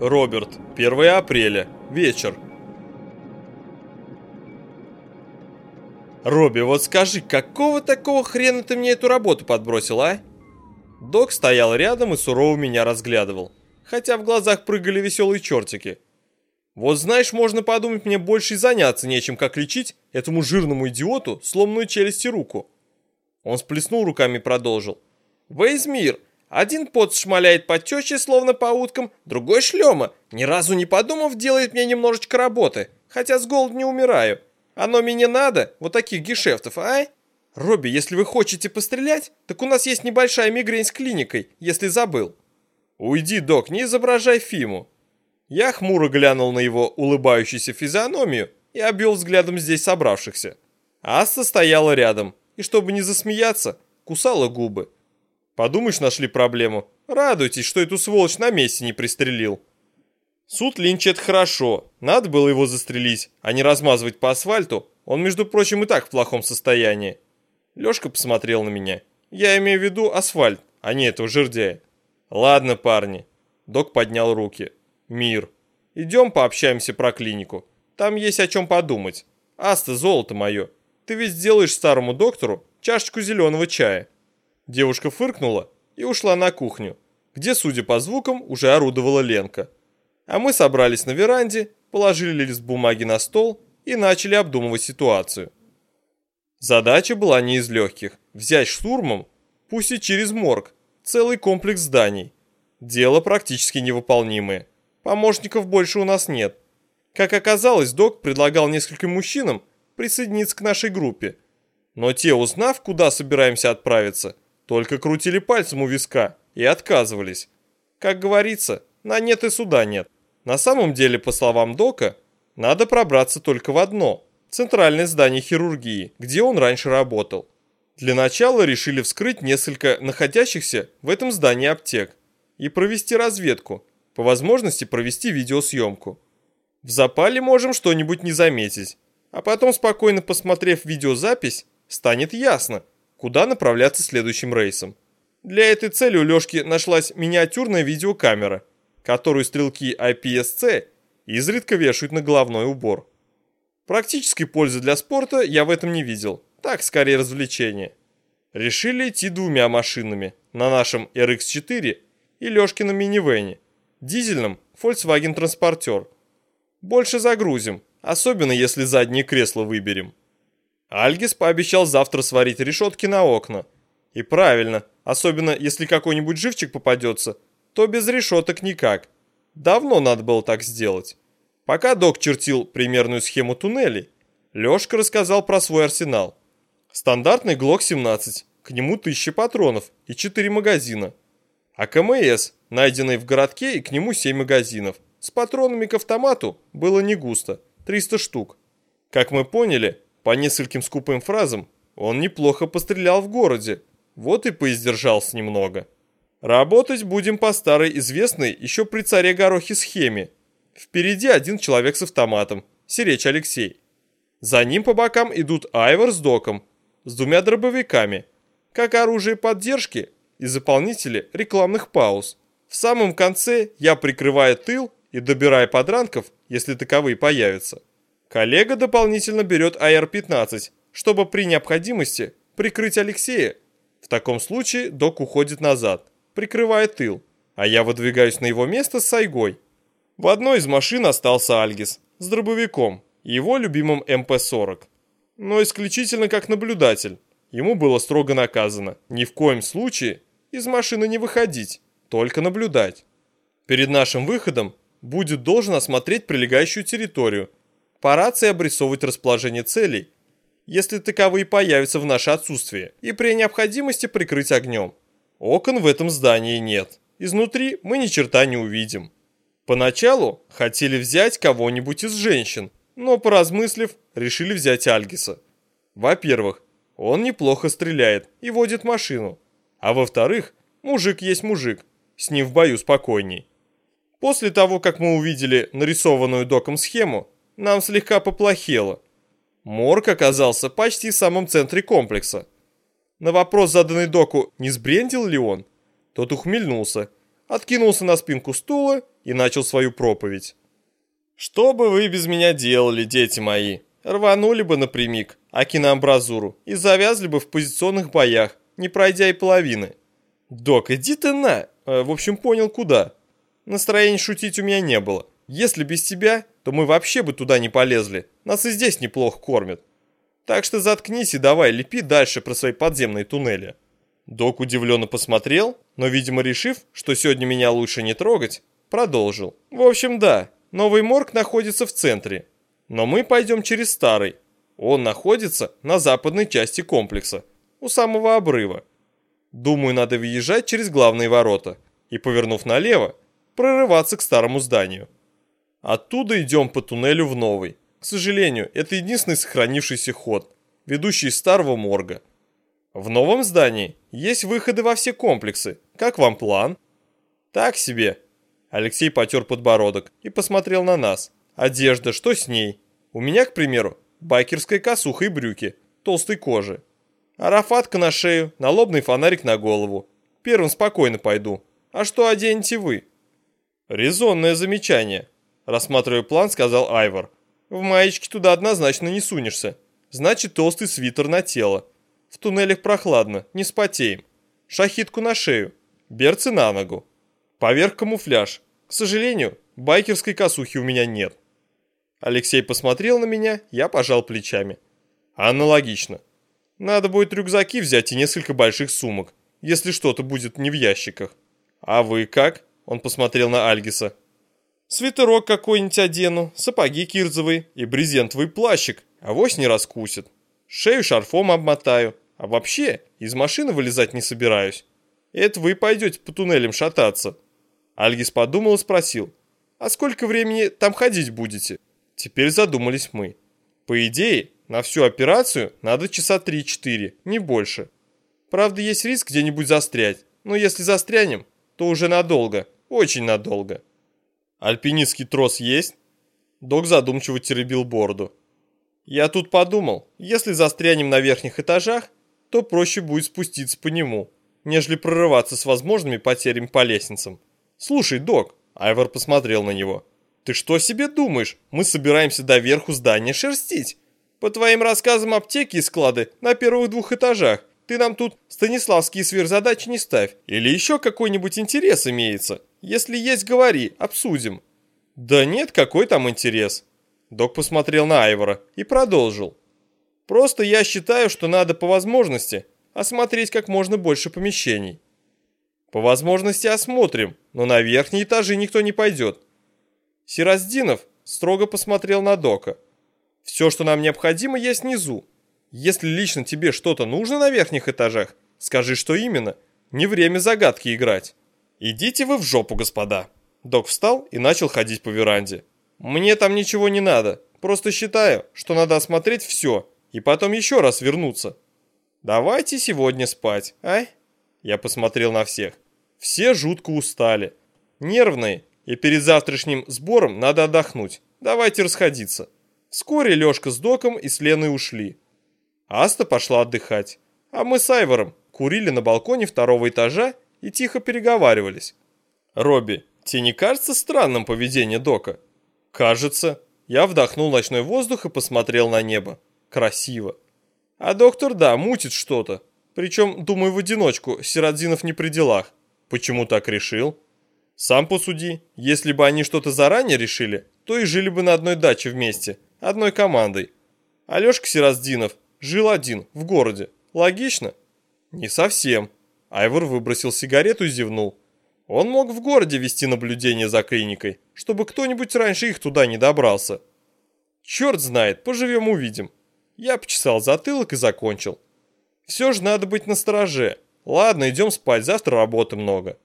Роберт, 1 апреля, вечер. Робби, вот скажи, какого такого хрена ты мне эту работу подбросил, а? Док стоял рядом и сурово меня разглядывал, хотя в глазах прыгали веселые чертики. Вот знаешь, можно подумать, мне больше и заняться нечем, как лечить этому жирному идиоту сломанную челюсть и руку. Он сплеснул руками и продолжил. Весь мир, один пот шмаляет по тёче, словно по уткам, другой шлема, ни разу не подумав, делает мне немножечко работы, хотя с голоду не умираю. Оно мне надо, вот таких гешефтов, а? Робби, если вы хотите пострелять, так у нас есть небольшая мигрень с клиникой, если забыл. Уйди, док, не изображай Фиму. Я хмуро глянул на его улыбающуюся физиономию и обвел взглядом здесь собравшихся. Аста стояла рядом и, чтобы не засмеяться, кусала губы. Подумаешь, нашли проблему. Радуйтесь, что эту сволочь на месте не пристрелил. Суд Линч это хорошо, надо было его застрелить, а не размазывать по асфальту, он, между прочим, и так в плохом состоянии. Лёшка посмотрел на меня. Я имею в виду асфальт, а не этого жердяя. Ладно, парни. Док поднял руки. Мир. Идем пообщаемся про клинику. Там есть о чем подумать. Аста, золото мое. Ты ведь сделаешь старому доктору чашечку зеленого чая. Девушка фыркнула и ушла на кухню, где, судя по звукам, уже орудовала Ленка. А мы собрались на веранде, положили лист бумаги на стол и начали обдумывать ситуацию. Задача была не из легких. Взять штурмом, пусть и через морг, целый комплекс зданий. Дело практически невыполнимое. Помощников больше у нас нет. Как оказалось, док предлагал нескольким мужчинам присоединиться к нашей группе. Но те, узнав, куда собираемся отправиться, только крутили пальцем у виска и отказывались. Как говорится, на нет и суда нет. На самом деле, по словам Дока, надо пробраться только в одно – центральное здание хирургии, где он раньше работал. Для начала решили вскрыть несколько находящихся в этом здании аптек и провести разведку, по возможности провести видеосъемку. В запале можем что-нибудь не заметить, а потом, спокойно посмотрев видеозапись, станет ясно, куда направляться следующим рейсом. Для этой цели у Лёшки нашлась миниатюрная видеокамера, которую стрелки IPSC изредка вешают на головной убор. Практической пользы для спорта я в этом не видел, так скорее развлечение. Решили идти двумя машинами, на нашем RX-4 и Лёшкином минивэне – дизельном Volkswagen Transporter. Больше загрузим, особенно если задние кресла выберем. Альгис пообещал завтра сварить решетки на окна. И правильно, особенно если какой-нибудь живчик попадется, то без решеток никак. Давно надо было так сделать. Пока док чертил примерную схему туннелей, Лёшка рассказал про свой арсенал. Стандартный ГЛОК-17, к нему 1000 патронов и 4 магазина. А КМС найденный в городке и к нему 7 магазинов. С патронами к автомату было не густо, 300 штук. Как мы поняли, по нескольким скупым фразам, он неплохо пострелял в городе, вот и поиздержался немного. Работать будем по старой известной еще при царе Горохе схеме. Впереди один человек с автоматом, Сиречь Алексей. За ним по бокам идут Айвор с доком, с двумя дробовиками, как оружие поддержки и заполнители рекламных пауз. В самом конце я прикрываю тыл и добираю подранков, если таковые появятся. Коллега дополнительно берет АР-15, чтобы при необходимости прикрыть Алексея. В таком случае док уходит назад, прикрывая тыл, а я выдвигаюсь на его место с Сайгой. В одной из машин остался Альгис с дробовиком и его любимым МП-40. Но исключительно как наблюдатель. Ему было строго наказано ни в коем случае из машины не выходить только наблюдать. Перед нашим выходом будет должен осмотреть прилегающую территорию, по рации обрисовывать расположение целей, если таковые появятся в наше отсутствие, и при необходимости прикрыть огнем. Окон в этом здании нет, изнутри мы ни черта не увидим. Поначалу хотели взять кого-нибудь из женщин, но поразмыслив, решили взять Альгиса. Во-первых, он неплохо стреляет и водит машину, а во-вторых, мужик есть мужик, с ним в бою спокойней. После того, как мы увидели нарисованную доком схему, нам слегка поплохело. Морг оказался почти в самом центре комплекса. На вопрос, заданный доку, не сбрендил ли он, тот ухмыльнулся, откинулся на спинку стула и начал свою проповедь. «Что бы вы без меня делали, дети мои? Рванули бы напрямик, а киноамбразуру, и завязли бы в позиционных боях, не пройдя и половины. Док, иди ты на... Э, в общем, понял, куда. Настроения шутить у меня не было. Если без тебя, то мы вообще бы туда не полезли. Нас и здесь неплохо кормят. Так что заткнись и давай лепи дальше про свои подземные туннели. Док удивленно посмотрел, но, видимо, решив, что сегодня меня лучше не трогать, продолжил. В общем, да, новый морг находится в центре, но мы пойдем через старый. Он находится на западной части комплекса, у самого обрыва. Думаю, надо въезжать через главные ворота и, повернув налево, прорываться к старому зданию. Оттуда идем по туннелю в новый. К сожалению, это единственный сохранившийся ход, ведущий из старого морга. В новом здании есть выходы во все комплексы. Как вам план? Так себе. Алексей потер подбородок и посмотрел на нас. Одежда, что с ней? У меня, к примеру, байкерская косуха и брюки, толстой кожи. Арафатка на шею, налобный фонарик на голову. Первым спокойно пойду. А что оденете вы? Резонное замечание. Рассматривая план, сказал Айвор. В маечке туда однозначно не сунешься. Значит, толстый свитер на тело. В туннелях прохладно, не спотеем. Шахитку на шею, берцы на ногу. Поверх камуфляж. К сожалению, байкерской косухи у меня нет. Алексей посмотрел на меня, я пожал плечами. Аналогично. Надо будет рюкзаки взять и несколько больших сумок, если что-то будет не в ящиках. А вы как? Он посмотрел на Альгиса. Свитерок какой-нибудь одену, сапоги кирзовые и брезентовый плащик, авось не раскусит. Шею шарфом обмотаю, а вообще из машины вылезать не собираюсь. Это вы пойдете по туннелям шататься. Альгис подумал и спросил, а сколько времени там ходить будете? Теперь задумались мы. По идее, на всю операцию надо часа 3-4, не больше. Правда, есть риск где-нибудь застрять, но если застрянем, то уже надолго, очень надолго. Альпинистский трос есть? Док задумчиво теребил бороду. Я тут подумал, если застрянем на верхних этажах, то проще будет спуститься по нему, нежели прорываться с возможными потерями по лестницам. Слушай, док, Айвор посмотрел на него. Ты что себе думаешь? Мы собираемся до верху здания шерстить. По твоим рассказам аптеки и склады на первых двух этажах. Ты нам тут станиславские сверхзадачи не ставь. Или еще какой-нибудь интерес имеется. Если есть, говори, обсудим. Да нет, какой там интерес. Док посмотрел на Айвора и продолжил. Просто я считаю, что надо по возможности осмотреть как можно больше помещений. По возможности осмотрим, но на верхние этажи никто не пойдет. Сираздинов строго посмотрел на Дока. Все, что нам необходимо, есть внизу. Если лично тебе что-то нужно на верхних этажах, скажи, что именно. Не время загадки играть. Идите вы в жопу, господа. Док встал и начал ходить по веранде. Мне там ничего не надо. Просто считаю, что надо осмотреть все и потом еще раз вернуться. Давайте сегодня спать, а? Я посмотрел на всех. Все жутко устали. Нервные, и перед завтрашним сбором надо отдохнуть. Давайте расходиться. Вскоре Лёшка с Доком и с Леной ушли. Аста пошла отдыхать, а мы с Айвором курили на балконе второго этажа и тихо переговаривались. «Робби, тебе не кажется странным поведение Дока?» «Кажется». Я вдохнул ночной воздух и посмотрел на небо. Красиво. А доктор, да, мутит что-то. Причем, думаю, в одиночку, Сиротзинов не при делах. Почему так решил? Сам посуди. Если бы они что-то заранее решили, то и жили бы на одной даче вместе – одной командой. Алешка Сираздинов жил один, в городе. Логично? Не совсем. Айвор выбросил сигарету и зевнул. Он мог в городе вести наблюдение за клиникой, чтобы кто-нибудь раньше их туда не добрался. Черт знает, поживем увидим. Я почесал затылок и закончил. Все же надо быть настороже. Ладно, идем спать, завтра работы много.